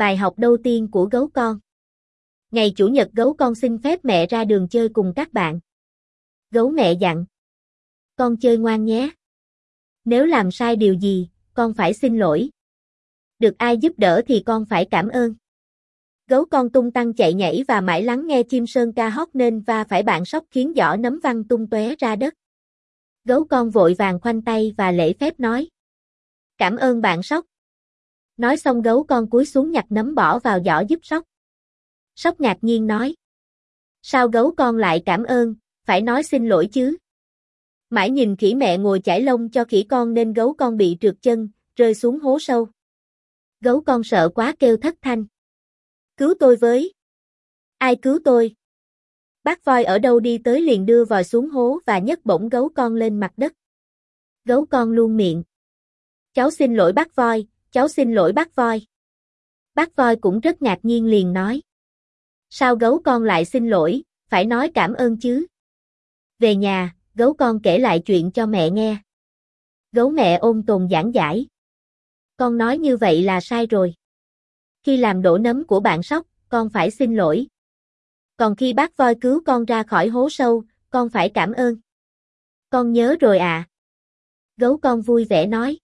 Bài học đầu tiên của gấu con Ngày Chủ nhật gấu con xin phép mẹ ra đường chơi cùng các bạn. Gấu mẹ dặn. Con chơi ngoan nhé. Nếu làm sai điều gì, con phải xin lỗi. Được ai giúp đỡ thì con phải cảm ơn. Gấu con tung tăng chạy nhảy và mãi lắng nghe chim sơn ca hót nên va phải bạn sóc khiến giỏ nấm văng tung tóe ra đất. Gấu con vội vàng khoanh tay và lễ phép nói. Cảm ơn bạn sóc. Nói xong gấu con cúi xuống nhặt nấm bỏ vào giỏ giúp sóc. Sóc ngạc nhiên nói. Sao gấu con lại cảm ơn, phải nói xin lỗi chứ. Mãi nhìn khỉ mẹ ngồi chải lông cho khỉ con nên gấu con bị trượt chân, rơi xuống hố sâu. Gấu con sợ quá kêu thất thanh. Cứu tôi với. Ai cứu tôi? Bác voi ở đâu đi tới liền đưa vòi xuống hố và nhấc bổng gấu con lên mặt đất. Gấu con luôn miệng. Cháu xin lỗi bác voi, cháu xin lỗi bác voi. Bác voi cũng rất ngạc nhiên liền nói. Sao gấu con lại xin lỗi, phải nói cảm ơn chứ. Về nhà, gấu con kể lại chuyện cho mẹ nghe. Gấu mẹ ôm tồn giảng giải. Con nói như vậy là sai rồi. Khi làm đổ nấm của bạn sóc, con phải xin lỗi. Còn khi bác voi cứu con ra khỏi hố sâu, con phải cảm ơn. Con nhớ rồi à. Gấu con vui vẻ nói.